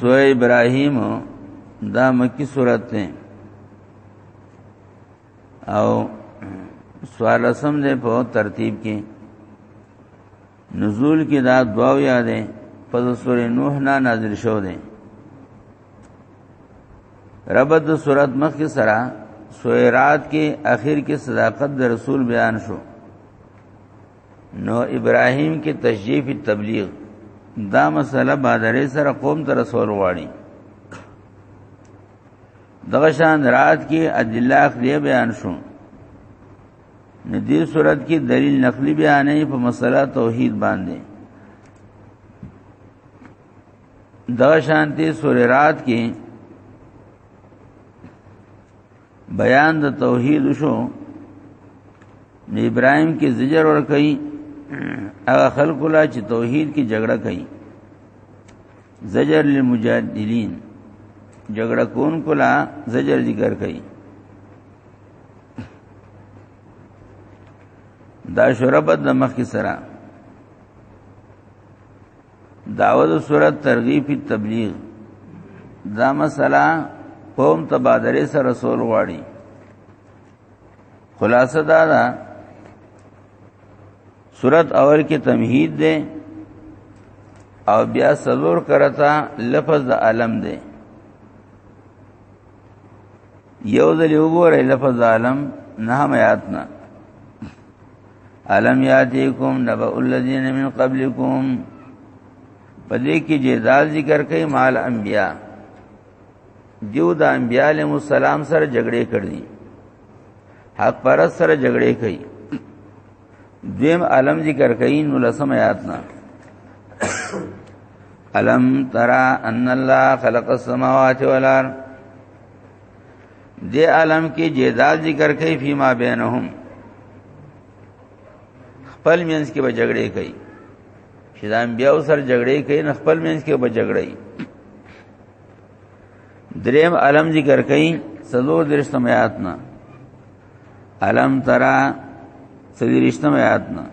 سوره ابراهيم دا مکی صورت ده او سوال سم ده په ترتیب کې نزول کې دا دعا یادې په سوره نوح نه نازل شو ده رب د صورت مخ کې سره سوره رات کې اخر کې صداقت د رسول بیان شو نو ابراهیم کې تشجیف تبلیغ دا مسله بادرې سره قوم ته رسول واړي دغه شان رات کې ادله اخلیه بیان شو نو دې صورت کې دلیل نقلی بیانې په مسله توحید باندې دا شانتی سورې رات کې بیان د توحید شو نو ابراهيم کې زجر ور کوي هغه خلق لا چې توحید کې جګړه کوي زجر للمجادلین جګړه کون کولا زجر ذکر کوي دا شربت د مخ کې سره داود صورت ترغیب فی تبلیغ دا مسله قوم تبادله سره رسول غواړي خلاصه دا ده صورت اول کې تمهید ده او بیا سلور کرتا لفظ د علم ده یو ځل وګورئ لفظ عالم نه میاتنا علم یاتیکم نبأ الذین من قبلکم پدې کې جزال ذکر کوي مال انبیا دیو د انبیا علیه السلام سره جګړې کړې حق پر سره جګړې کوي دیم علم ذکر کوي نو لسم آیاتنا علم ترى ان الله خلق السماوات والارض دی عالم کې جدال ذکر کوي فيما بينهم خپل مینس کې به جګړې کوي چې دا بیا سر جګړې کوي نه خپل مینس کې به جګړې دریم علم ذکر کوي سلور درشتم آیات نه علم ترا سدرشتم آیات نه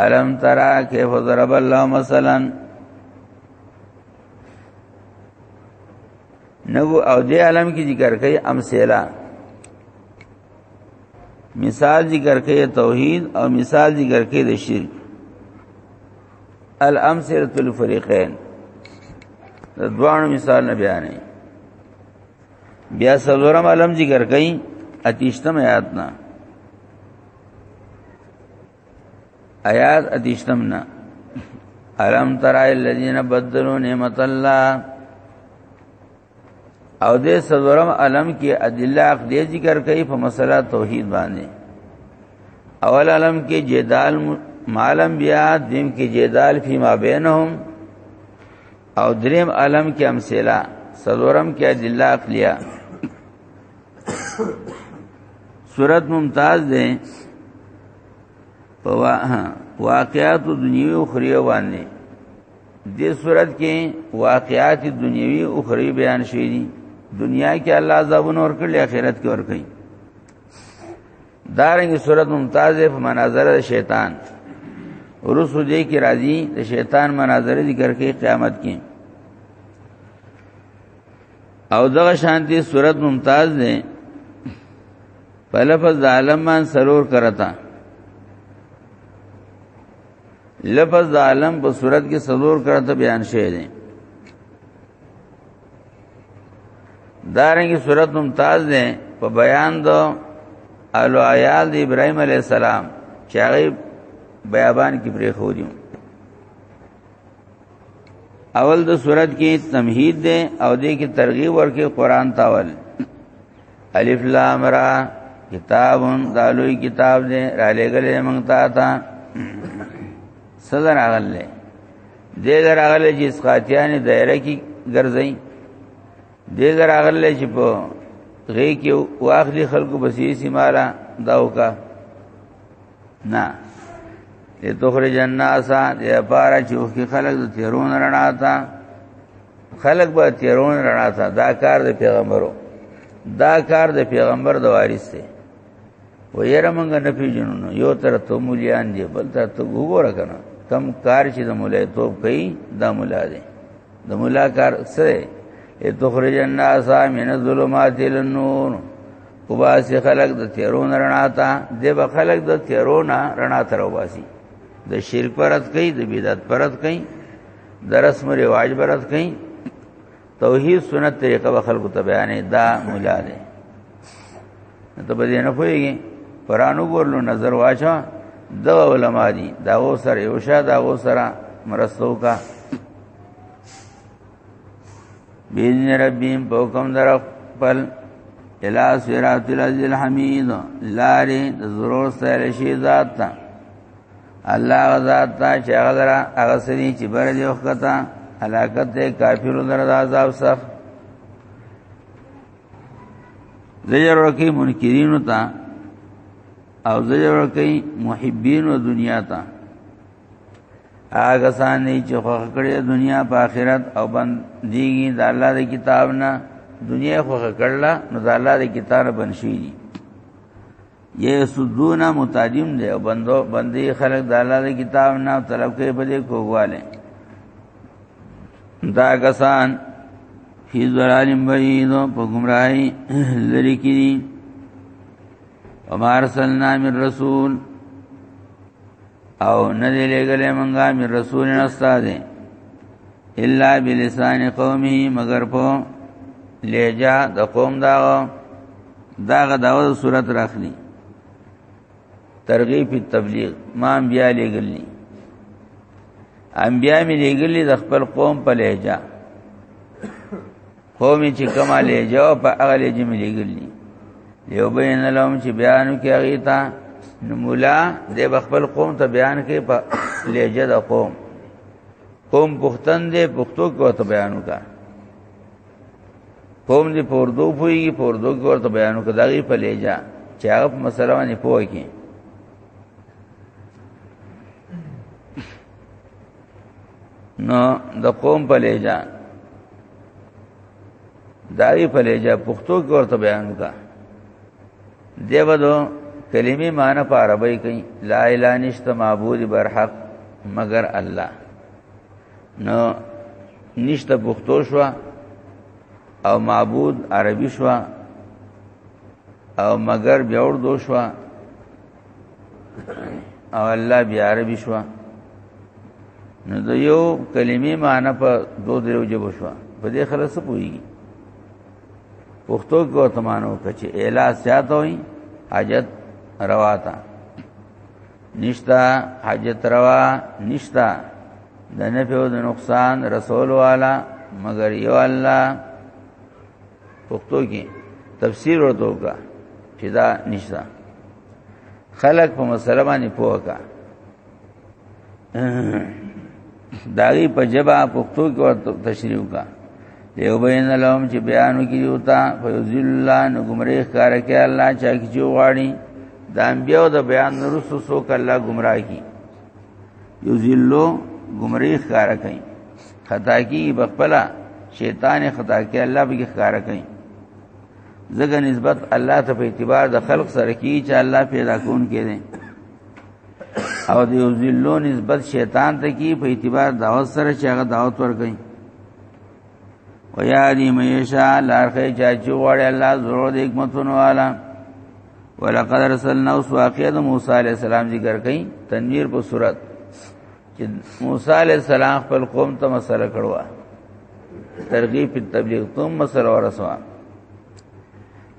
علم ترا کیف ضرب الله مثلا نو او دې عالم کې ذکر کوي امثله مثال ذکر کوي توحید او مثال ذکر کوي د شرک الامثله الفریقین د دوه مثال نه بیانې بیا سلورم عالم ذکر کوي اتیشتم آیات نه آیات اتشتم نه الم ترای الذین بدلوا نعمت الله او دې سلورم علم کې ادله عقلی ذکر کوي په مسله توحید باندې اول علم کې جدال معلم بیا دیم کې جدال فيما بینهم او دریم علم کې امثله سلورم کې ادله عقلیه صورت ممتاز ده په واقعات دنیوي او اخروی باندې د صورت کې واقعات دنیوي او اخروی بیان شوي دي دنیا کې الله عذابونه ورکړي آخرت کې ورکړي دارنګ صورت ممتاز ده په مناظر د شیطان ورسو دې کې راځي د شیطان مناظر ذکر کې قیامت کې او دغه شانتی صورت ممتاز دی په لفظ د عالم مان سرور کرتا لفظ د عالم په صورت کې سرور کرتا بیان شوی دی دارنګي صورت ممتاز دی په بیان د الو عیال د ابراهیم علی السلام چې هغه بیابان کې پرې خو دیو اول د صورت کې تمهید ده او دې کې ترغیب ورکې قران تاول الف لام را کتاب دالوی کتاب دې را لګلې مونږ تا تا صدر اغلې دې در اغلې چې اسقاتیان دایره کې ګرځي دې در اغلې چې په غي کې واخلي خلکو بسې سیمالا داوکا نه لتخرج الناس یا پارا چوخ کی خلق د تیرون رڼا تا خلق به تیرون رڼا تا دا کار د پیغمبرو دا کار د پیغمبر د وارث دی و یره مونږ نه پیژنو نو یو تر ته مولیان دی بل تر ته وګوره کنه کم کار چې د مولای توپ کوي دا مولا دی د مولا کار سره تخرج الناس من الظلمات الى النور وباسي خلق د تیرون رڼا ته د به خلق د تیرون رڼا تر وباسي د شرک پرد کوي د بدعت پرد کوي د رسم رواج پرد کوي توحید سنت طریقه به خلق ته بیانې دا مولا دی ته به نه پويږي پرانو ګورلو نظر واچا د علماء دي دا و سره یو شاده و سره مرستو کا بین ربیم په کوم در خپل الا صراط العزیز الحمید لاری د ضرور سره شی ذات تا الله ذات تا چې غذر هغه سری چې بر دی وخته علاقت ته کافر در عذاب سخ زجر ورکی منکرین تا او زجر ورکی محبین و دنیا تا هغه سانې چې خوخه کړې دنیا په آخرت او بند دیږي د الله د کتاب نه دنیا خوخه کړلا نو د الله د کتاب بنشي دي یې سدونه متادیم دی او بندو بندي خلق د الله د کتاب نه طلب کوي په دې کوواله دا کسان فی ظلالم بعید په گمراهی لری کی وما ارسلنا من رسول او نه دی لګلې مونږه می رسول نه استاد الا بلسان قومه مگر په لهجه د قوم دا داغه داوه صورت راخلی ترغیب په تبلیغ ما بیا لګلې انبیا می لګلې د خپل قوم په لهجه خو می چې کماله جو په هغه لږه مې لګلی یو بین لهم چې بیان کوي هغه ته نو مولا د خپل قوم ته بیان کوي په لهجه د قوم قوم پښتن دې پښتو کو ته بیان وکا قوم دې پوردو پوي پوردو کو ته بیان وکا دغه په لهجه چې هغه په مسله باندې پوي کې نو د قوم په لهجه داوی په لهجه پښتو کې ورته بیان کا دیو دو کلمې معنی په عربی کې لا اله نشته معبود بر حق مگر الله نو نشته پښتو شو او معبود عربي شو او مگر بیا ور دو شو او الله بیا عربي شو نو د یو کلمې معنی په دو درو جبو شو په دې خلاص پويږي پښتو کې ورته معنی وکړي چې اعلا سیات وي حاجت روا تا نشتا حاجت روا نشتا د نفع او د نقصان رسول والا مگر یو الله پښتو کې تفسیر ورته وکړه چې دا نشته خلق په مسله باندې پوهه کا داغي په جبا پښتو کې ورته تشریح وکړه یو بین لهم چې بیانو کې یوتا فیذل الله نو گمراه کار کې الله چا کې جو غاړي د انبیو د بیان نرسو سو کله گمراه کی یذلو گمراه کار کوي خطا کی بخپلا شیطان خطا کی الله به ښکار کوي زګه نسبت الله ته په اعتبار د خلق سره کی چې الله پیدا کون کړي او د ذلو نسبت شیطان ته کی په اعتبار دعوت سره چې هغه دعوت ورکړي و یادی میشا لارخه چا چې وړي الله زړه د حکمتونو والا ولقد رسلنا وسواقید موسی علیہ السلام ذکر کئ تنویر په صورت چې موسی علی السلام خپل قوم ته مسله کړو ترغیب په تبلیغ ته مسله ورسوا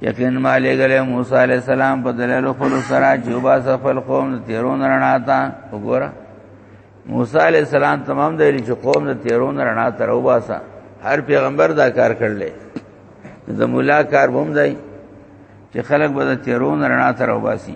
یقین مالې غلې موسی علی السلام په دلایل خپل سره چې وبا خپل قوم ته تیرون رڼا تا وګوره موسی علی السلام تمام دی چې قوم ته تیرون رڼا تر وباسه هر پیغمبر دا کار کړل د مولا کار بوم دی چې خلک به تیرون رڼا تر وباسي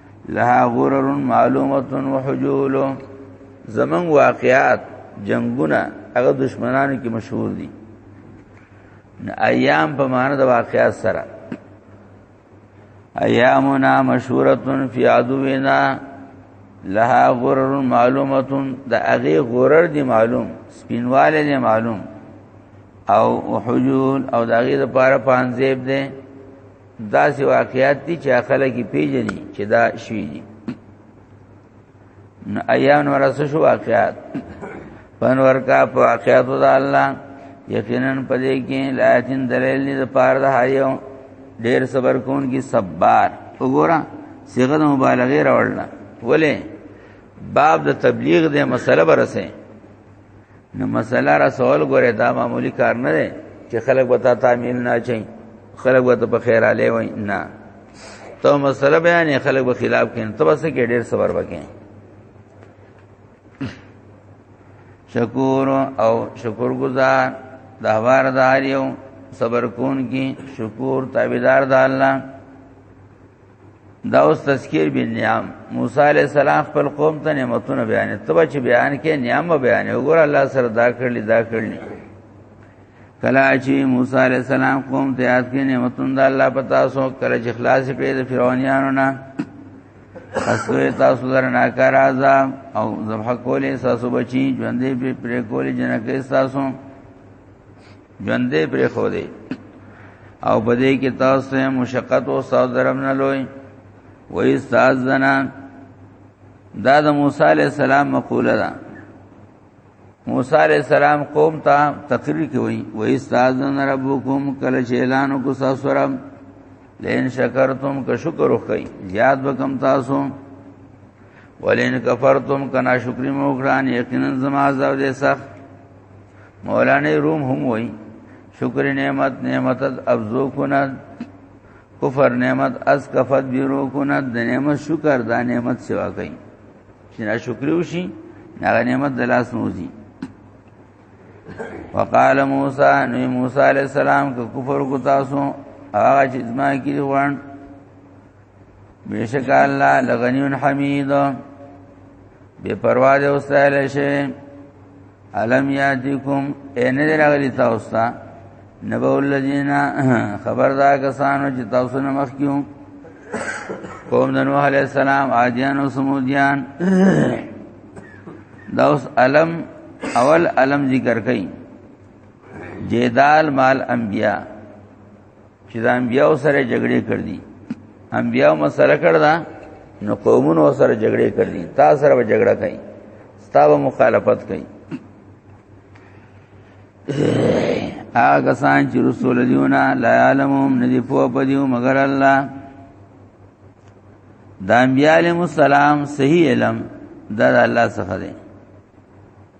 لها غرر معلومه وحجول زمن واقعات جنگونه هغه دشمنانو کې مشهور دي ایام په معنا د واقعات سره ایامنا مشهورتن فی عدونا لها غرر معلومتن د هغه غرر دی معلوم سپینواله دی معلوم او حجول او د هغه لپاره پانزیب دی دا سی واقعیات دي چې خلک پیژني چې دا شوی دي نو ایان ورسه شو واقعیات پنور کا په واقعیات د الله یقینا پدې کې لایتین دلیل دې پار د هایو ډیر صبر کون کی صبر وګوره صيغه د مبالغه راوړل ولې باب د تبلیغ د مسله برسه نو مسله رسول ګوره دا معمولی کار نه دی چې خلک وتا تعمیل نه چي خلک وتا په خیر علي وای نه ته مسله بیان خلک په خلاف کین ته بس کې ډیر صبر وکې شکور او شکر گزار د هوار داریو صبر کون کی شکور تابعدار د الله دا اوس تذکیر بن نعام موسی علی السلام خپل قوم ته نعمتونه بیان تبه چې بیان کې نعام بیان وګور الله سره دا کړلی دا کړلی کلا چې موسی علی السلام قوم ته یاد کې نعمتونه د الله پتا سو کله چې خلاص کړي د فرعونانو نه اسوی تاسو در ناکار عذاب او زبح کولې تاسو بچی ژوندې په پر کولې جنکې تاسو ژوندې پرې خو دی او په دې کې تاسو ته مشقت او استاد درم نه لوي وای استاد زنا دا د موسی علی السلام مقوله ده موسی علی السلام قوم ته تقریر کوي وای استاد زنا ربکم کله چې اعلان کو تاسو رب لئن شکرتم که شکر وکړي زیاد وکم تاسو ولئن کفرتم کنا شکری مو کړان یقینا زما عذاب دې سخت مولانا روم هم وای شکر نعمت نعمت ابزو کند کفر نعمت از کفت بیرو کند د نعمت شکر دا نعمت سوا کوي چې نا شکری وشي هغه نعمت د لاس نوځي وقال موسی نو موسی علی السلام کو کفر کو تاسو هغه چې زما کې وړاند بیشک الله لغنی حمید بے پروا دے استایل شي علم یاتیکم ان درغلی تاسو ته نبو الذین خبردار کسانو چې تاسو نه مخ کیو قوم د نوح علی السلام عادیان او سمودیان دا اوس علم اول علم ذکر کئ جیدال مال انبیاء چې د انبیاء سره جګړې کړې دي انبیاء مسله کړ دا نو قومونو سره جګړې کړې دي تا سره به جګړه کوي ستا به مخالفت کوي هغه سان چې رسول دیونه لا علمهم ندی په پدیو مگر الله د انبیاء علیهم السلام صحیح علم دا الله څخه دی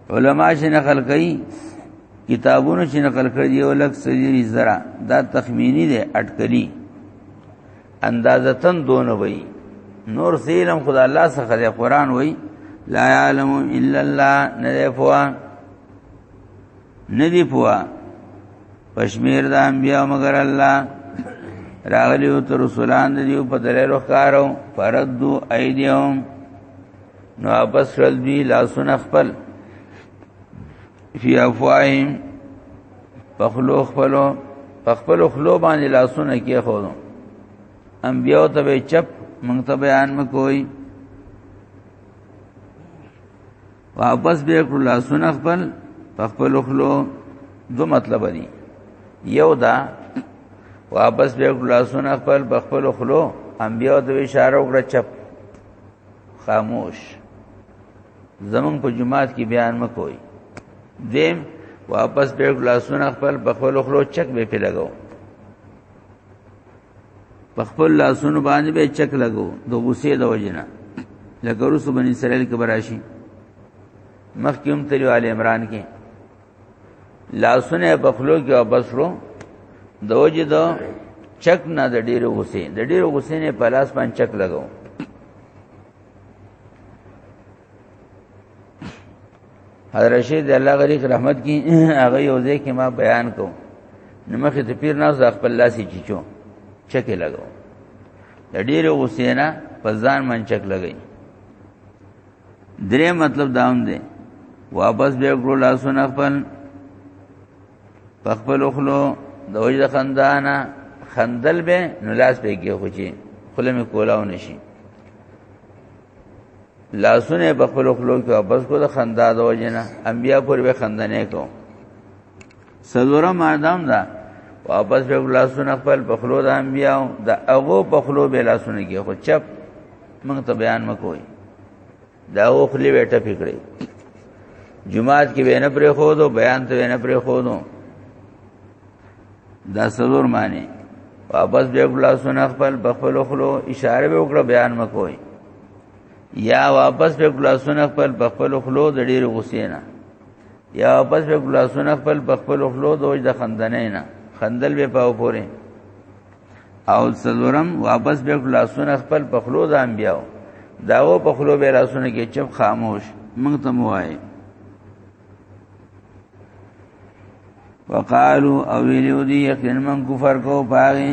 علما چې نقل کوي کتابونو چې نقل کړی دی ولک سجری زرا دا تخمینی دی اٹکلی اندازتن دون وی نور سیلم خدا الله څخه دی قران وی لا علم الا الله نه دی پوا نه دی پوا پشمیر د انبیا مگر الله راغلیو تر رسولان دیو په دلیل وکارو فردو ایدیهم نو واپس کړل دی لاسونه خپل فی افواهیم پخلو خپلو پخپلو خلو باندې لاسونه کې خو انبیو ته به چپ مونږ ته بیان مکوئی واپس به کړل لاسونه خپل پخپلو خلو دو مطلب دی یو دا واپس به کړل لاسونه خپل پخپلو خلو انبیو ته اشاره وکړه چپ خاموش زمون په جماعت کې بیان مکوئ دیم واپس به ګلاسونه خپل بخول خلو چک به په لګاو په خپل لاسونو باندې به چک لګو د غصې د وجنه لکه رسو بن اسرائیل کې براشي مخکې هم تلو آل عمران کې لاسونه په خلو کې واپس رو د وجه د چک نه د ډیر غصې د ډیر غصې نه په لاس باندې چک لګاو حضرت شیخ د الله غریق رحمت کی هغه یو ځای کې ما بیان کو نو مخه ته پیر ناز خپل لاسي چیچو چک لګاو د ډیر غصې نه په ځان من چک لګای درې مطلب دا هم دی واپس به کړو لاسونه خپل خپل خلو د وجه خندانا خندل به نو لاس به کې خوچی خله می کولاو نشي لاسونه په خپل خلو کې واپس کو د خندا د وجه نه انبیا پر به خندنه کو سلورم مادام دا واپس به لاسونه خپل په خلو د انبیاو د هغه په خلو به لاسونه کې خو چپ موږ ته بیان مکوئ دا او خلی وټه پکړي جمعات کې به نه پرې خو دو بیان ته نه پرې خو دو دا سلور معنی واپس به لاسونه خپل په خپل خلو اشاره به وکړه بیان مکوئ یا واپس به لاسونه خپل په خپل خلو د ډیر غسینه یا پس به ګلاسونه خپل بخپل خلو دوج د خندنې نه خندل به پاو پورې او څلورم واپس به ګلاسونه خپل بخلو د انبیاو داو په خلو به لاسونه کې چپ خاموش موږ ته موای وقالو او ویلو دی یقین من کفر کو پاغي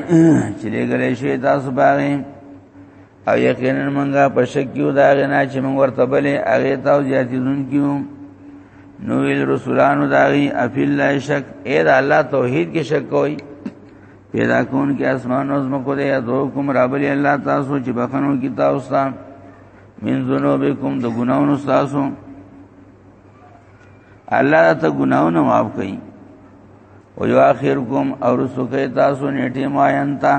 چې لګلې شي تاسو پاغي او یقینا منګه په شک یو دا غنا چې موږ ورته بلې هغه تاو زیاتیدون کیو نو ویل رسولانو داغي افی الله شک اې دا الله توحید کې شک کوي پیدا کون کې اسمان او زمکو دې ادو کوم رابلی الله تاسو چې بخنو کې تاسو ته من ذنوبکم د ګناونو تاسو الله ته ګناونه معاف کړي او یو اخرکم او رسوکې تاسو نیټه ما انتا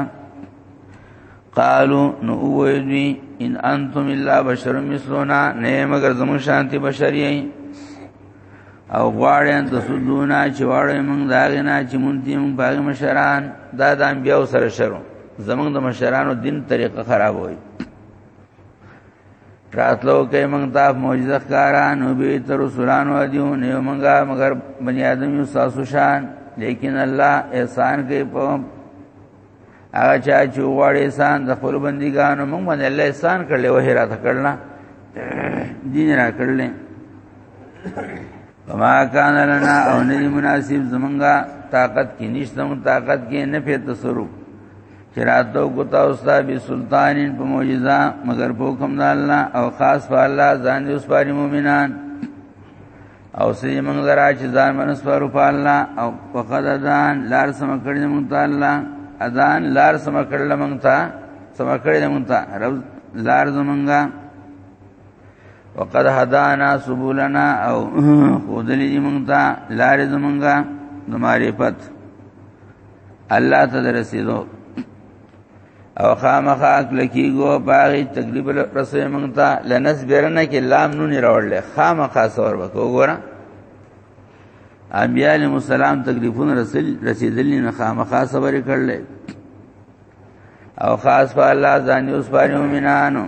قالو نو ویدوی ان انتم الا بشر مثلنا نه مگر زمون شانتی بشری او غواړی ان تسدونا چې واړی موږ داغه نه چې مونږ دې موږ باغ مشران دا د انبیو سره شرو زمونږ د مشرانو دین طریقه خراب وای راتلو کې موږ ته معجزه کاران او به تر رسولانو دیو نه موږ مگر بنی آدم یو ساسو شان لیکن الله احسان کوي په هغه چا چې غواړي انسان د خپل بندګانو موږ باندې الله احسان کړل او هرات کړل دین را کړل وما کان لنا او نه مناسب زمونږه طاقت کې نشته مون طاقت کې نه په تصرف چراتو کوتا اوستا به سلطانین په معجزہ مگر په حکم د الله او خاص په الله ځان دې اوس پاري مؤمنان او سې موږ لرا چې ځان منس پر په الله او فقد اذان لار سم کړی موږ ته الله اذان لار سم کړل موږ ته سم کړی موږ ته رب لار زمونږه وقد هدانا سبولنا او خودلی موږ ته لار زمونږه د معرفت الله ته رسیدو او خامخا کلکیګو باغی تکلیف رسوي مونږ ته لنس بیرنه کې لام نون راوړل خامخا سور وکړو ګورم انبیاء علیهم السلام تکلیفون رسل رسیدلی نه خامخا صبر کړل او خاص په الله ځان یو سپاري مومنانو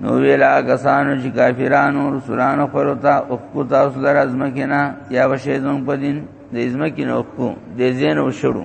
نو ویلا کسانو چې کافرانو رسولانو خپلتا او کو تاسو لر ازمکینا یا وشیدون په دین د ازمکینو کو د زین او شړو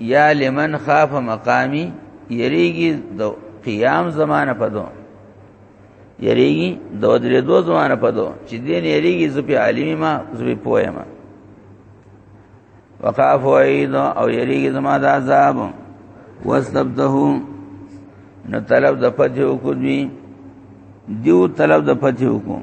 یا لمن خاف مقامی یریږي د قیام زمانه پدو یریږي د درې دو زمانه پدو چې دین یریږي زپی عالمی ما زپی پوهه ما وقاف وعید او یریږي زما د عذاب واستبده نو طلب د فتح وکړي دیو طلب د فتح وکړي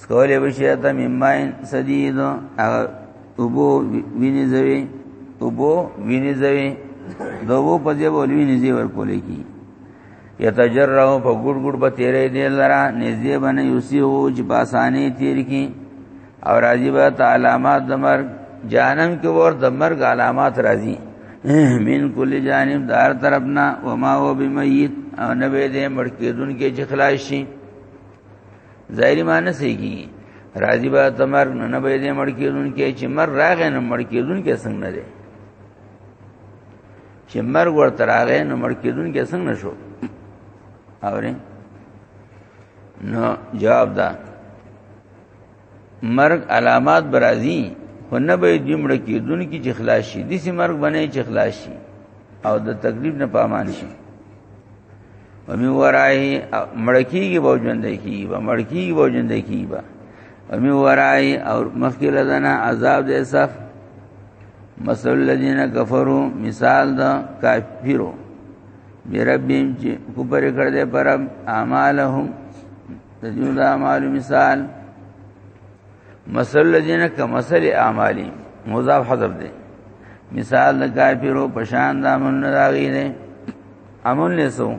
سکولې بشي ته مماین سدید هغه ابو ویني زوی ابو ویني زوی دوو په دې بول ویني زوی ورکولې کی یتجرعو په ګډ ګډ به تیرې دی لرا نږدې باندې یوسیو چې په اسانه تیر کی او راځي به علامات د مرګ جانم کې ور د مرګ علامات راځي من کل جانب دار طرفنا وما هو بمیت او نبی دې مړ کېدون کې چې خلاص شي ظاهری معنی سیږي راضی با تمر نه به دې مړ کېدون کې چې مر راغې نه مړ کېدون کې څنګه نه دی چې مر ورته راغې نه مړ کېدون کې څنګه نشو اورې نو جواب ده مرګ علامات برازي خو نه به دیمړه کې دن کې چې خلاص شي دسی مرګ بنې چې خلاص شي او د تکلیف نه پامان شي ومن ورای مړکیږي به ژوند کیږي به مړکیږي به ژوند کیږي به ومن ورای او مخکې لدنه عذاب دې سخت مثل الذين كفروا مثال دا کافرو بربهم چې کوپر کړ دې پرم اعمالهم د دې د اعمال مثال مثل الذين كمثل اعمالهم مضاف حذف دي مثال د کافرو پشان د امن راغی نه امن لسو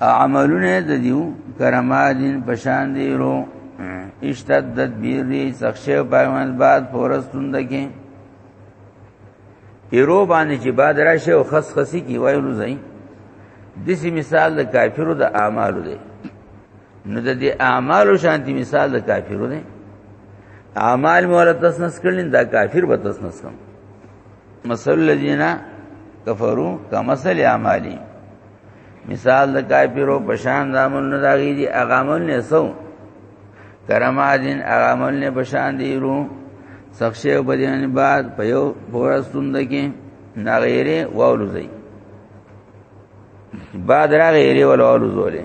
عملونه د دیو کرمادین پشان دی رو اشتدت بیری سخشه پایوان بعد فورستون دکی ایرو باندې چې باد راشه او خس خسی کی وای نو زئی دسی مثال د کافرو د اعمالو دی نو د دې اعمالو شانتی مثال د کافرو دی اعمال مولا تسنس کړل دا کافر به تسنس کوم مثل الذين كفروا كمثل اعمالهم مثال د کافرو په شان د عمل نه داغي دي هغه عمل نه سو کرمادین هغه عمل نه په شان دی رو سخشه په دې باندې بعد په یو بورستوند کې نغیره وولوزي بعد را غیره ولولوزولې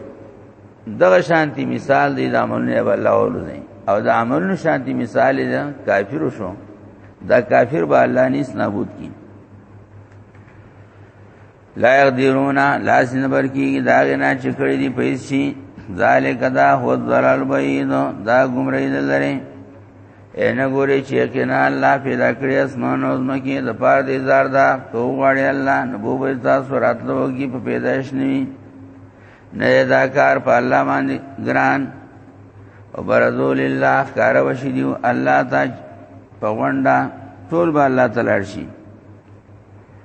دغه شانتی مثال دی د عمل نه الله ولوزي او د عمل نه شانتی مثال دی کافر شو دا کافر به الله نیس نابود کی لا يقدرون لاس نه برکی دا غنا چې کړی دی پیسې ذالک دا هو ضلال بعید دا گمراهی لري ان ګوري چې کنا الله پیدا کړی اسمان او زمکه د پاره دې زار دا تو غړی الله نبو به تاسو راتلو کی په پیدائش نی نه دا کار په الله باندې ګران او برزو لله کار وشي دی الله ته په غونډه ټول به الله تعالی شي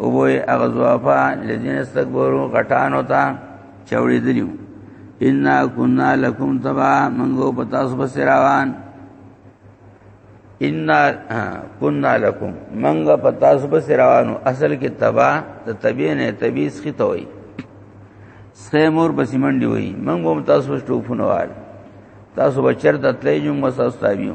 او وای هغه زوافا لذین استكبرو غټانو ته چوری دلیو ان كنا لكم تبع منغو پتا سو بس روان ان كنا لكم منغ پتا سو بس روانو اصل کې تبع ته تبع نه تبع سخی ته وای سخه مور بس منډي وای منغو تاسو بس ټوفونه وال تاسو بچر د تلې جون مساستابیو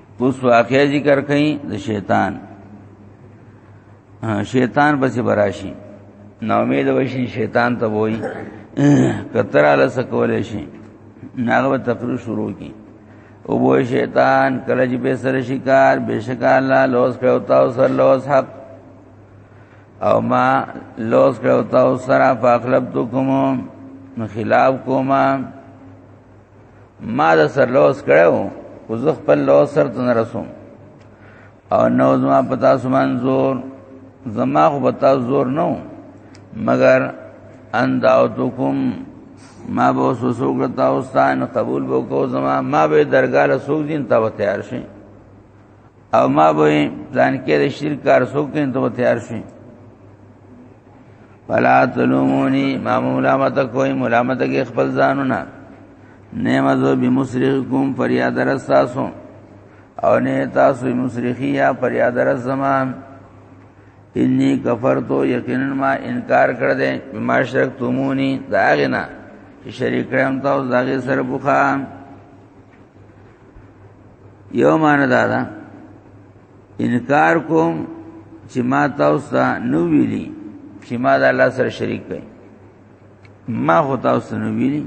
اوس واقع ذکر کئ د شیطان شیطان بس براشي نو امید وشي شیطان ته وای کتر علی سکول شي ناغه تقریر شروع کی او بو شیطان کله چې به سره شکار بشک الله لوز کړو تاسو سر لوز حق او ما لوز کړو تاسو سره فاخلبتکم نو خلاف کوما ما د سر لوس کړو او زه خپل لوس سر ته نه رسوم او نو زما پتا سمان زور زما خو پتا زور نو مگر انداوتکم ما به وسوسو کړتا اوستان قبول وکاو زما ما به درګاله سوق دین تا تیار شي او ما به ځان کې د شرک کار سو کې ته تیار شې فلا تلومونی ما ملامت کوئی ملامت کې خپل ځانونه نعمت و بمسرخکم فریاد رساسو او نه تاسو مسرخی یا فریاد رس زمان انی کفرتو یقینا ما انکار کړ دې بما شرک تومونی داغنا شریک کړم تاسو داغه سره بوخان یو معنی دا ده انکار کوم چې ما تاسو ته نو ویلي چې ما د الله سره شریک کړي ما خو تاسو نو ویلي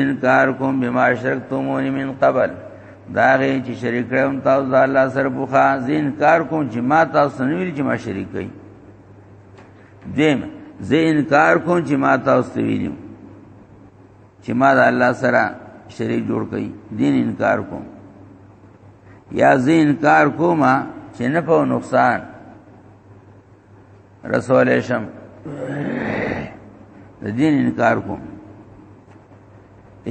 انکار کوم بما شرکتمونی من قبل دا غي چې شریک کړم تاسو د الله سره بوخا زین کار کوم چې ما تاسو نه ویل چې ما شریک کړي دیم زه انکار کوم چې ما تاسو ویلم چې ما د الله سره شریک جوړ کړي دین انکار کوم یا زه انکار کوم چې نه په نقصان رسول شم د دین انکار کوم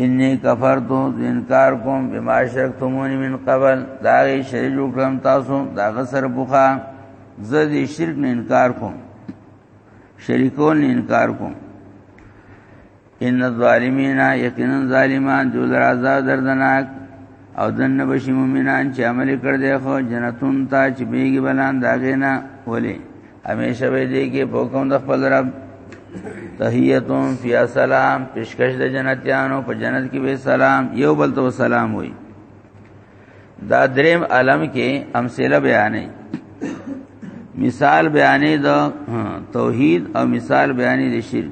انی کفرت انکار کوم بما شرکتمونی من قبل دا غي شریک جوړ کړم تاسو دا غسر بوخا زه دې شرک نه انکار کوم شریکون نه انکار کوم ان الظالمین یقینا ظالمان ذل عذاب دردناک او دن بشی مومنان چې عمل کړ دی خو جنتون تا چې بیګي بلان داګه نه ولي همیشه وې دی کې پوکم د خپل رب تحیتون فی سلام پیشکش د جنتیانو په جنت کې به سلام یو بل ته سلام وای دا دریم عالم کې امثله بیانې مثال بیانې د توحید او مثال بیانې د شرک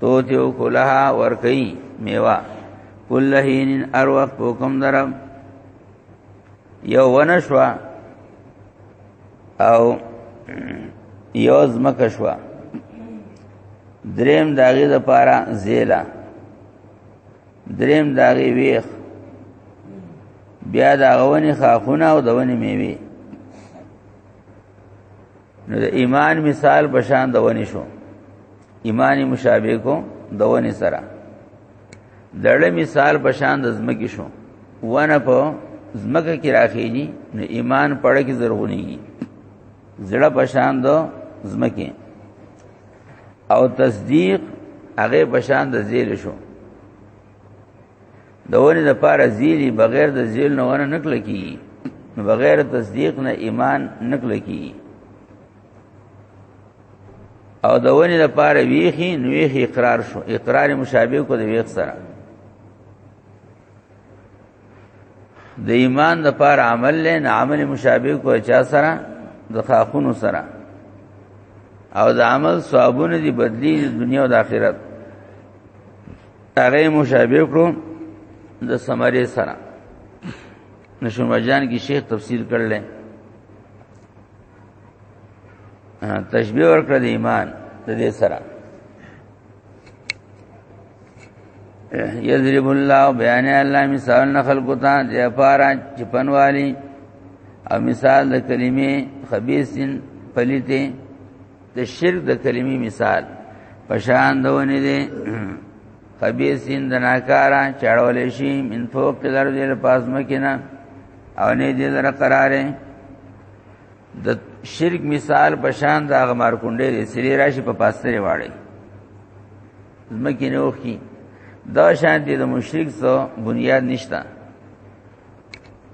تو تیو کلها ورکی میوا کلهین ار وخت حکم درم یو ونشوا او یو زمکه شوا دریم داغه د پاره زیلا دریم داغه ویخ بیا دا غونی خاخونه او د ونی میوي نو د ایمان مثال بشان د ونی شو ایمانی مشابه کو د ونی سره دړه مثال بشان د زمکی شو ونه په زمکه کې راخېږي نو ایمان پړه کې زرغونیږي زړه بشان د زمکه او تصدیق هغه بشان د زیل شو د ونې د پاره زیلی بغیر د زیل نه ونه نکړه کی نو بغیر تصدیق نه ایمان نکړه کی او د ونې د پاره ویخي نو ویخي اقرار شو اقرار مشابه کو د ویخ سره د ایمان د پار عمل له نه عمل مشابه کو چا سره د خاخونو سره او د عمل ثوابونه دی بدلی د دنیا او د آخرت هغه مشابه کړو د سمری سره نشو مجان کی شیخ تفسیر کړل تشبیه ورکړه د ایمان د دې سره یضرب الله بیان الله مثال نخل کوتا د پارا چپنوالی او مثال د کلمې خبيثن پلیته د شرک د کلمې مثال پشان دونه دي خبيثن د ناکارا چړول شي من فوق الارض لپاسمه کنا او نه دې در قرارې د شرک مثال په شان د هغه مارکونډې دی سری راشي په پاسترې واړی زمکه نه وخی دا شان دي د مشرک سو بنیاد نشتا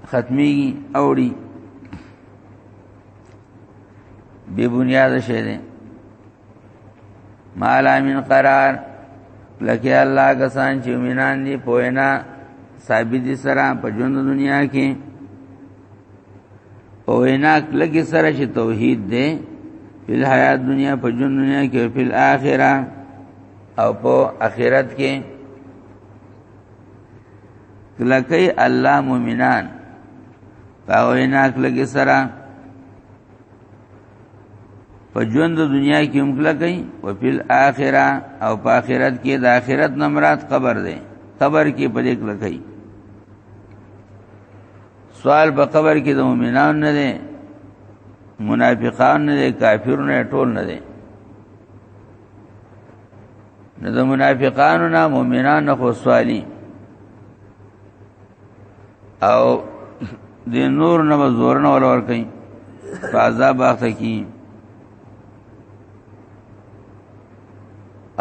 ختمي اوړي بے بنیاد شې دي مالا من قرار لکه الله کسان چې مینان دي پوینا ثابت دي سره په ژوند دنیا کې او وینا کلګي سره چې توحید دی په حیات دنیا په جون دنیا کې او په آخرت او په آخرت کې کلکې الله مؤمنان په وینا کلګي سره په ژوند د دنیا کې هم کله کوي او په آخرت او په آخرت کې د آخرت نمرات قبر دی قبر کې په دې کله کوي سوال په قبر کې د مؤمنان نه دي منافقان نه دي کافر نه ټول نه دي نه د منافقانو نه مؤمنان نه خو سوالي او د نور نه زور نه ور ور کوي فازا باخته کی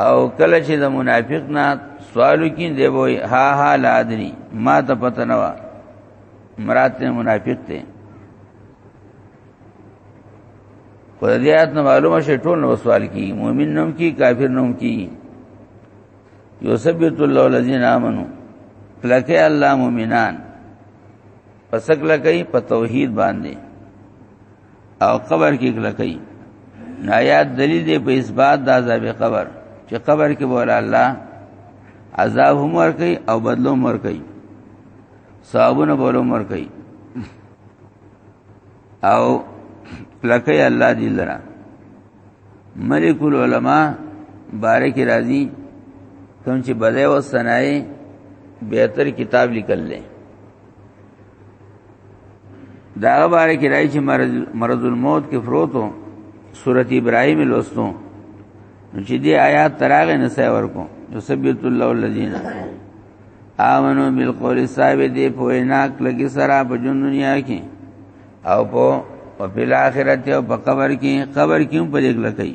او کله چې د منافق نه سوالو کې دی وای ها ها لادری ما ته پته نه و مراد منافق ته خو دې آیات نه معلومه شي ټول نو سوال کی مؤمن نوم کی کافر نوم کی یثبت الله الذين امنوا لکه الله مؤمنان پسک لکه په توحید باندې او قبر کې کلکې نایات دلیل دی په اثبات د عذاب قبر چې قبر کې بولا الله عذاب هم ور کوي او بدلو هم ور کوي ثوابونه بولو مر کوي او لکه الله دې لرا ملک العلماء بارک راضی کوم چې بده و سنای بهتر کتاب لیکل لې دا باره کې راځي چې مرض مرض الموت کې فروتو سورۃ ابراهیم لوستو چې دې آیات تراغه نه سې ورکو یثبت الله الذین آمنو بالقول الثابت دی په ویناک لګي سره په جون دنیا کې او په او په آخرت او په قبر کې قبر کې په دې لګي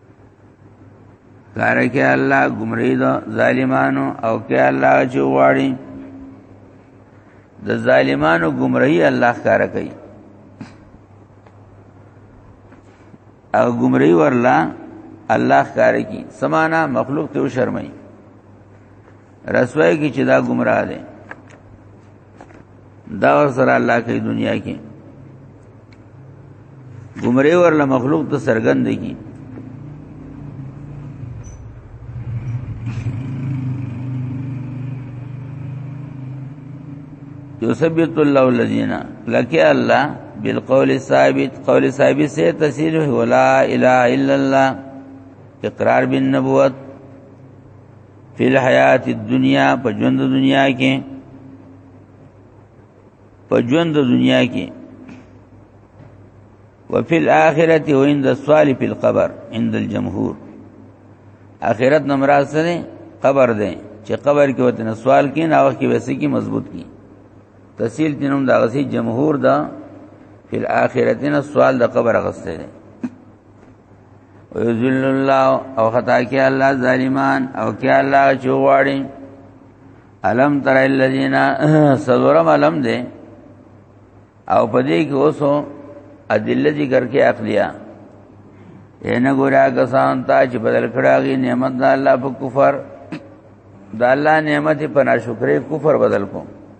کار کې الله گمراه دو ظالمانو او کې الله جوړي د ظالمانو گمراهي الله کار کوي او گمراهي ورلا الله کار کوي سمانا مخلوق ته شرمای رسوای کی چې دا گمراه دی دا ور سره الله کوي دنیا کې گمراه ورله مخلوق ته سرګند کی یثبت الله الذين لکه الله بالقول الثابت قول ثابت سے تفسیر ولا اله الا الله اقرار بالنبوت فی الحیات الدنیا په ژوند دنیا کې په ژوند دنیا کې وفي الاخرته وعند السوال في القبر عند الجمهور اخرت نمراد سره قبر ده چې قبر کې وته سوال کین او کې ویسې کې مضبوط کی تفصیل دینم دا غسی جمهور دا فی الاخرتنا سوال د قبر غسته ده ويذل الله او خطا کې الله ظالمان او کې الله چوغاړي علم تر الذين صبرم علم دې او پدې کې اوسو ادله ذکر کې عقلیا ان ګورا کسان ته چې بدل کړهږي نعمت الله په کفر د الله نعمت په ناشکرې کفر بدل کو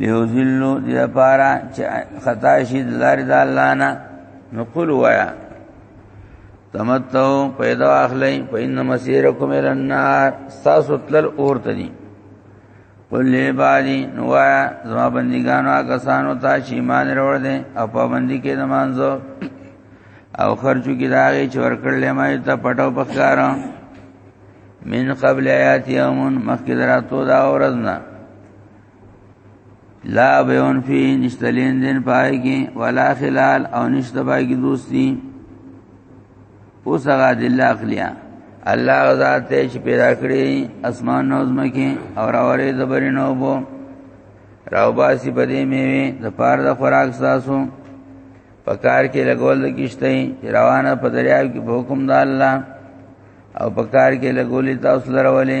لیوزلو دی لپاره چې خطا شي د لارې د الله نه نو قل وایا تمتو پیدا اخلي فإن مسيركم إلى النار تاسو تل اور تدي قل لبادي نو وایا زما بندګانو کسانو ته چې ایمان وروړ دي او پابندي کې نمانځو او خرجو کې داږي چې ورکړل ما ته پټو پخکارم من قبل آیات یومن مخکې دراتو دا ورځ نه لا بیون فی نشتلین دین پای کی ولا خلال او نشته پای کی دوستی اوس هغه دل اخلیا الله ذات ته چې پیدا کړی اسمان نو زمکه او راورې د برینو بو راو باسی په دې میوه د پاره د خوراک ساسو پکار کې لګول د کیشته روانه په دریاب کې حکم د الله او پکار کې لګولې تاسو لرولې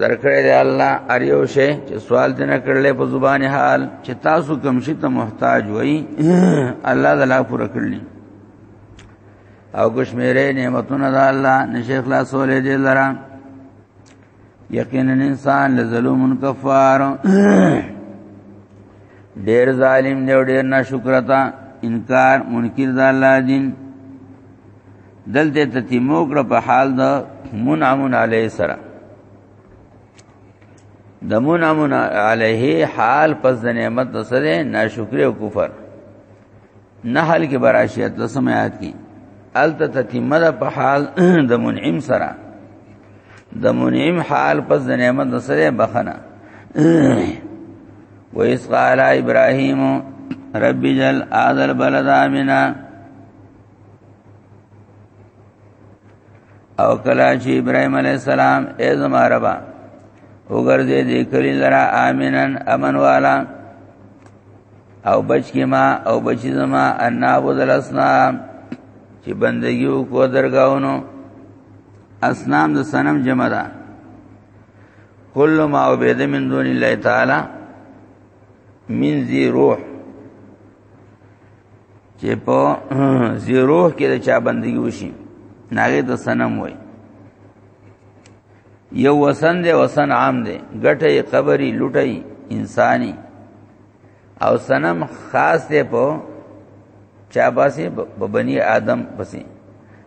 درکړې دی الله ار یو شی چې سوال دې نه کړلې په زبان حال چې تاسو کوم شي ته محتاج وای الله دلا پوره کړلی او کشمیرې نعمتونه د الله نشه خلاصولې دې لرا یقینا انسان لظلوم کفار ډیر ظالم دی ډیر ناشکرتا انکار منکر د الله دین دلته تتیمو کړ په حال د منعم علیه سره د منعم علیه حال پس د نعمت د سره ناشکری او کفر نحل کې براشیت لسم آیات کې الته تتیمه د په حال د منعم سره د منعم حال پس د نعمت د سره بخنه و اس قال ابراهیم رب جل اذل بلد امنا او کلا چې ابراهيم عليه السلام اے زما ربا وګرځې دې کلی لرا امنن امن والا او بچ کی ما او بچ زما ان عبد الاسلام چې بندګیو کو درگاونو اسلام د سنم جمع ده کل ما عبد من دون الله تعالی من ذی روح چې په زیروح کې د چا بندگی وشي ناغه ته صنم وای یو وسن دی وسن عام دی ګټه قبري لټي انساني او صنم خاص دی په چا باسي په بني آدم پسې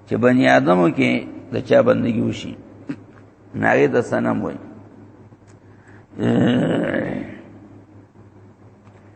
چې بني آدمو کې د چا بندگی وشي ناغه ته صنم وای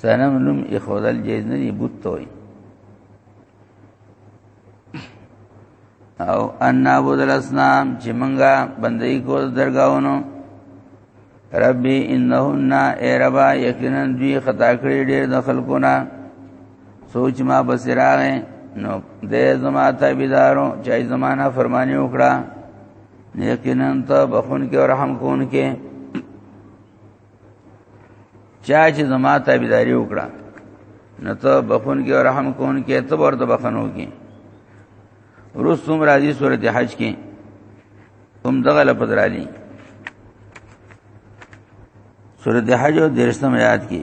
سنم نوم اخودل جایز نه دی بوت توي او ان نعبد الاسنام چې مونږه بندي کو درگاونو ربي انهن اي ربا یقینا دوی خطا کړی ډېر د خلقونه سوچ ما بصیراغه نو دې زما ته بيدارو چې زمانہ فرمانی وکړه یقینا ته بخون کې او رحم کون کې چا چې زما تابعداري وکړه نو ته بخون کې او رحم کون کې ته ورته بخنو کې ورستم راځي سورته حج کې هم دغه لپاره درالي سورته حج او درسم یاد کې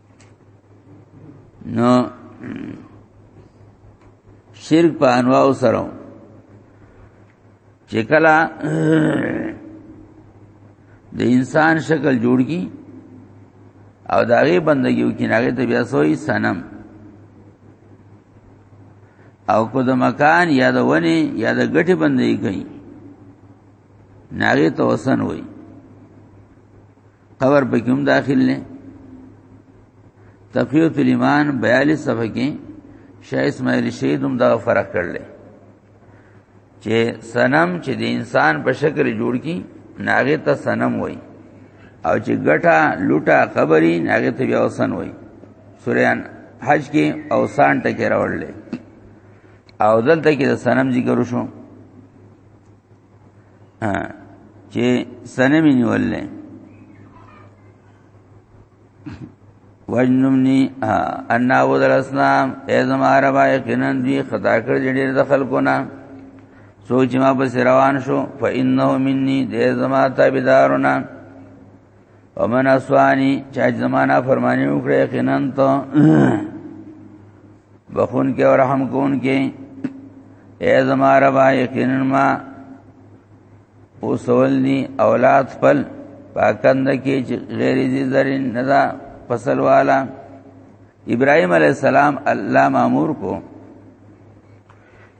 نو شرک په انواع سره چې کله د انسان شکل جوړ کی او داغه بندگیو کې ناګه ته بیا سوې سنم او کو د مکان یا د ونی یا د غټي بندگی کوي ناګه ته وسن وای قبر په کوم داخل نه تقیت الایمان 42 صفحه کې شیخ اسماعیل شهید هم دا فرق کړل چې سنم چې د انسان په شکل جوړ کی ناغه ته سنم وای او چې ګټه لوټه قبري ناغه ته بیا اوسن وای سوریان حج کې اوسان ټکی راوړل او دلته کې د سنم ذکر وشو چې سنه مې نیولې وجنمنی ان عبد الاسلام ای زما رب یقینا دی خطا کړ دې ډېر دخل کو نه سوچ ما په روان شو فإنه مني دې زما تابعدارونه ومن اسوانی چا زمانہ فرمانی وکړه یقینا ته بخون کې او رحم کون کې اے زما رب یقینا ما اوسول ني اولاد خپل پاکند کې چې غیر دي زرین ندا فصل والا ابراهيم عليه السلام الله مامور کو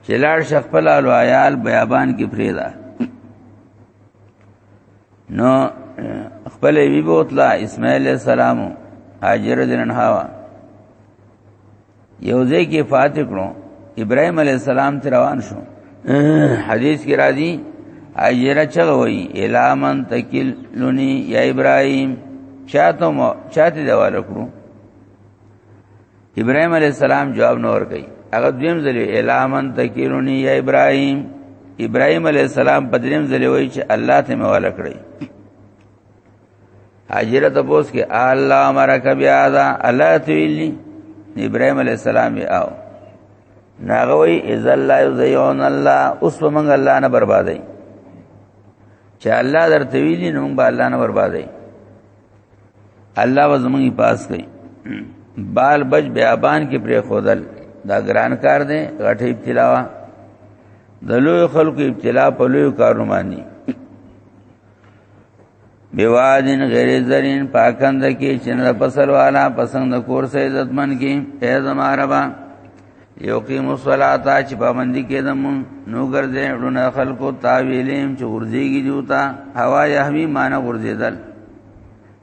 چې لاړ شخپل الویال بیابان کې فریدا نو خپل وی بوتلا اسماعیل علیہ السلام هاجر دننهاوا یو ځای کې فاتح کړو ابراهيم عليه السلام ته روان شو حدیث کې راځي اجره چغوي الامن تکلنی یا ابراهيم چاته چاته دیواله کړو ابراهيم عليه السلام جواب نور کوي هغه دویم ځل اعلامن تکیرونی یا ابراهيم ابراهيم عليه السلام په دریم ځل وایي چې الله ته مواله کړی حاجره ته پوس کې الله مرک بیا دا الله تویلی ابراهيم عليه السلام یې آو ناغوی اذا لا یزیون الله اوس په منګ الله نه بربادای چې الله درته ویلی نو موږ الله نه بربادای الله وزمون پاس کوي بال بج بیابان کې پرې خودل دا ګران کار دی غټه ابتلا وا د لوی خلکو ابتلا په لوی کارو باندې بیوادن غیر زرین پاکند کې چنه پسل والا پسند کور سه عزتمن کې اے زما ربا یو کې مصلاتا چې پابندي کېدم نو ګرځې ډونه خلکو تاویلیم چې ورځيږي جوتا هوا يهوي مان ورځېدل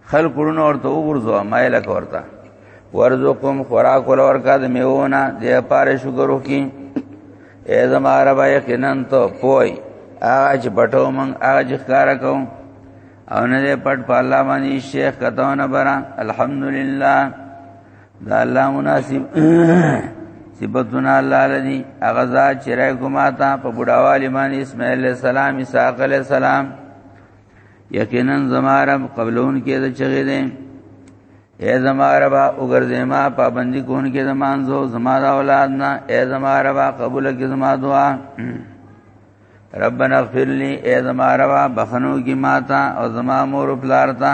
خلک ورن اورته وګرځو مایل کورتا ورزقم خوراک ول ورکا د میوونه د پاره شکر وکي اے زما رب یقینا ته پوي اج پټو من اج ښکار کوم او نه پټ په الله باندې شیخ کتونه برا الحمدلله دا الله مناسب صفاتونه الله لدی هغه ذات چې راي کومه تا په بډاوالي باندې اسماعیل علیہ السلام اسحاق علیہ السلام یقینا زمارم قبلون کې د چغې دي اے زماربا وګرځې ما پابندي کون کې زمانځو زما د اولاد نه اے زماربا قبول کې زما دعا ربنا اغفر لي اے زماربا بخنو کې ماتا او زما مور پلارتا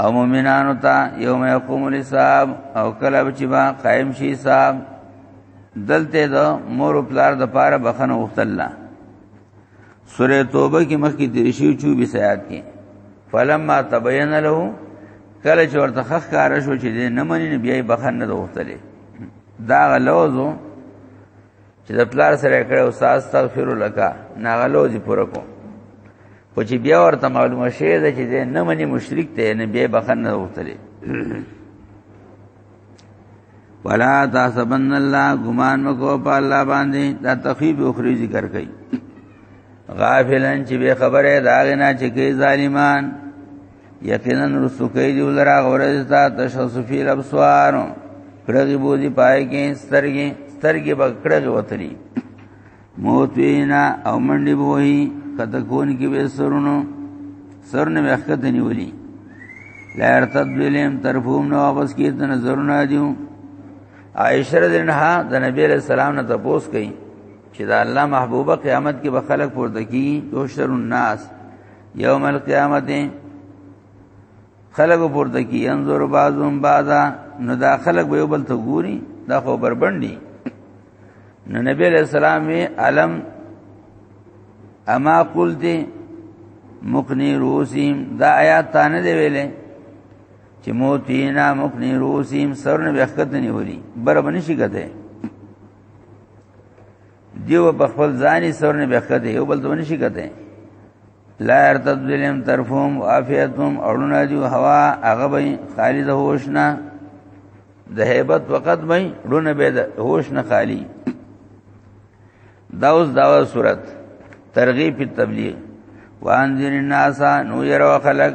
او مومنانو ته یوم یقوم الحساب او کله چې با قائم شي حساب دلته د مور او پلار د پاره بخنه وختله سوره توبه کې مخکې تیر شي 24 آیات کې فلما تبین له کله چې ورته خخ کار شو چې نه مني بیا بخنه وختله دا لوزو چې د پلار سره کړه او ساس تغفر لکا ناغلو دي پوره کو خو چې بیا ورته معلومه شي دا چې نه مني مشرک ته نه به بخنه وتلې ولا تحسبن الله ګمان مکو په الله باندې دا تخفیف اخری ذکر کړي غافلن چې به خبره دا غنا چې کې ظالمان یقینا رسوکې دی ولرا غورز تا تشوسفی الابصار کړهږي بوزي پای کې سترګې سترګې به کړهږي وتلی موت وینا او منډي بوهي کته کون کې به سرونو سرونه وخت نیولي لا ارتد ولیم طرفوم نو واپس کې د نظرونه دیو عائشہ رضی الله عنها د نبی علیہ السلام نه تپوس کړي چې دا الله محبوبه قیامت کې به خلق پورته کی یو شر الناس یوم القیامت خلق پورته کی انظر بعضهم بعضا نو دا خلق به یو بل ته ګوري دا خو بربندي نو نبی علیہ السلام علم اما قلت مقنی روسیم دا آیات تانه دی ویلې چې موتینا مقنی روسیم سرن وخت نه ویلي برابر نشي کته دیو په خپل ځاني سور نه بخته یو بل دونه شي کته لا ارتد دلم طرفهم عافیتهم اورنا جو هوا هغه به خالی د هوش نه د هیبت وقت به ډونه به د هوش نه خالی دا اوس دا صورت ترغیب په تبلیغ وانذر الناس نو يروا خلق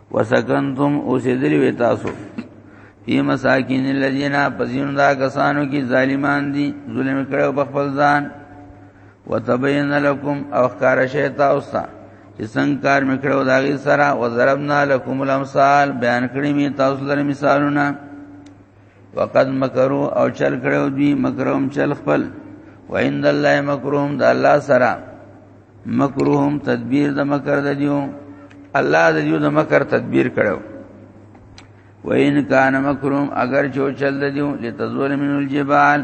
وسکنتم اوسیدلی وی تاسو فی مساکین الذین پزین دا کسانو کی ظالمان دی ظلم کړو په خپل ځان وتبین لکم او خکار شیطا اوستا چې څنګه کار میکړو داغي سره وضربنا لکم الامثال بیان کړی می تاسو لپاره مثالونه وقد مکروا او چل کړو دی مکروم چل خپل وعند الله مکروم د الله سره مکرهم تدبیر د مکر د دیو الله د دیو د مکر تدبیر کړو وین کان مکرهم اگر چو چل د دیو لتزول من الجبال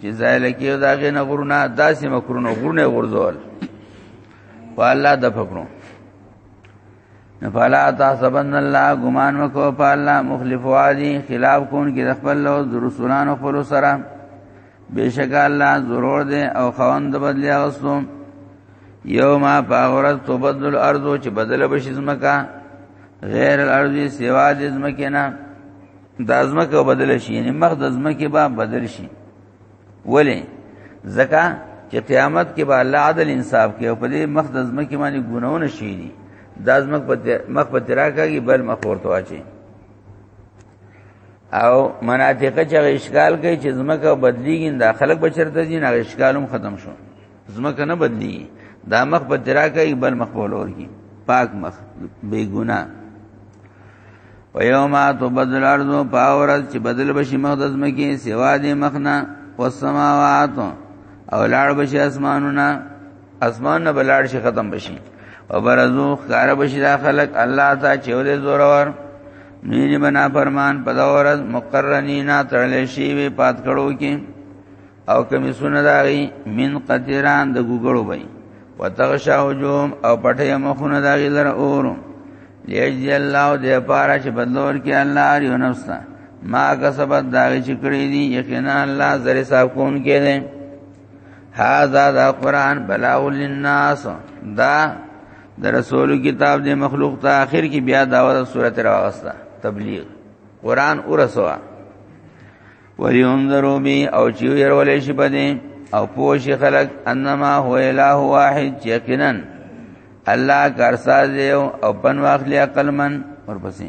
چې زایل کېو دا غې نه غرونه داسې مکرونه غرونه غرزول والله د فکرو نفلا تحسبن الله ګمان وکو په الله مخلف وادي خلاف کون کې خپل لوز رسولان خپل سره بشک الله ضرور دې او خوان د بدلی اغستو یوم پاورز تبدل الارض چې بدل بشي زمکا غیر الارض سوا د زمکه نه د زمکه بدل شي یعنی مخ د زمکه با بدل شي ولی زکا چې قیامت کې به الله عدل انصاف کوي او په دې مخ د زمکه باندې ګناونه شي دي د زمک په مخ په تراکه کې بل مخ ورته واچي او مناطقه چې اشکال کوي چې زمکه بدلیږي دا خلک بچرته دي نه اشکالم ختم شو زمکه نه بدلیږي دا مخ په ترا کوي بل مخ په لور کی پاک مخ بے ګنا و یوما تبدل ارض پاورز چې بدل بشي مخ د زمکه سوا دې مخنا والسماوات او لاړ بشي اسمانونه اسمان نه بلاړ شي ختم بشي او برزو خار بشي دا خلق الله تا چولې زور ور مینه بنا فرمان په دا ورځ مقرنینا تړلې شي وی پات کړو کې او کمی سونه داغي من قطران د ګوګړو وای وتغشا وجوم او پټه مخونه داغي لره اور لیجزی الله دې پارا چې بدلور کې الله ار یو نفس ما کسبت داغي چې کړې دي یقینا الله زری صاحب کون کې دي هاذا دا قران بلاء للناس دا د رسول کتاب د مخلوق ته اخر کې بیا داوته صورت راغستا تبلیغ قران ورسوا ولینذرو بی او چې يرولې شي پدې او پوش خلق انما هو اله واحد یقینا الله کارساز یو او پن واخلی عقل من ورپسې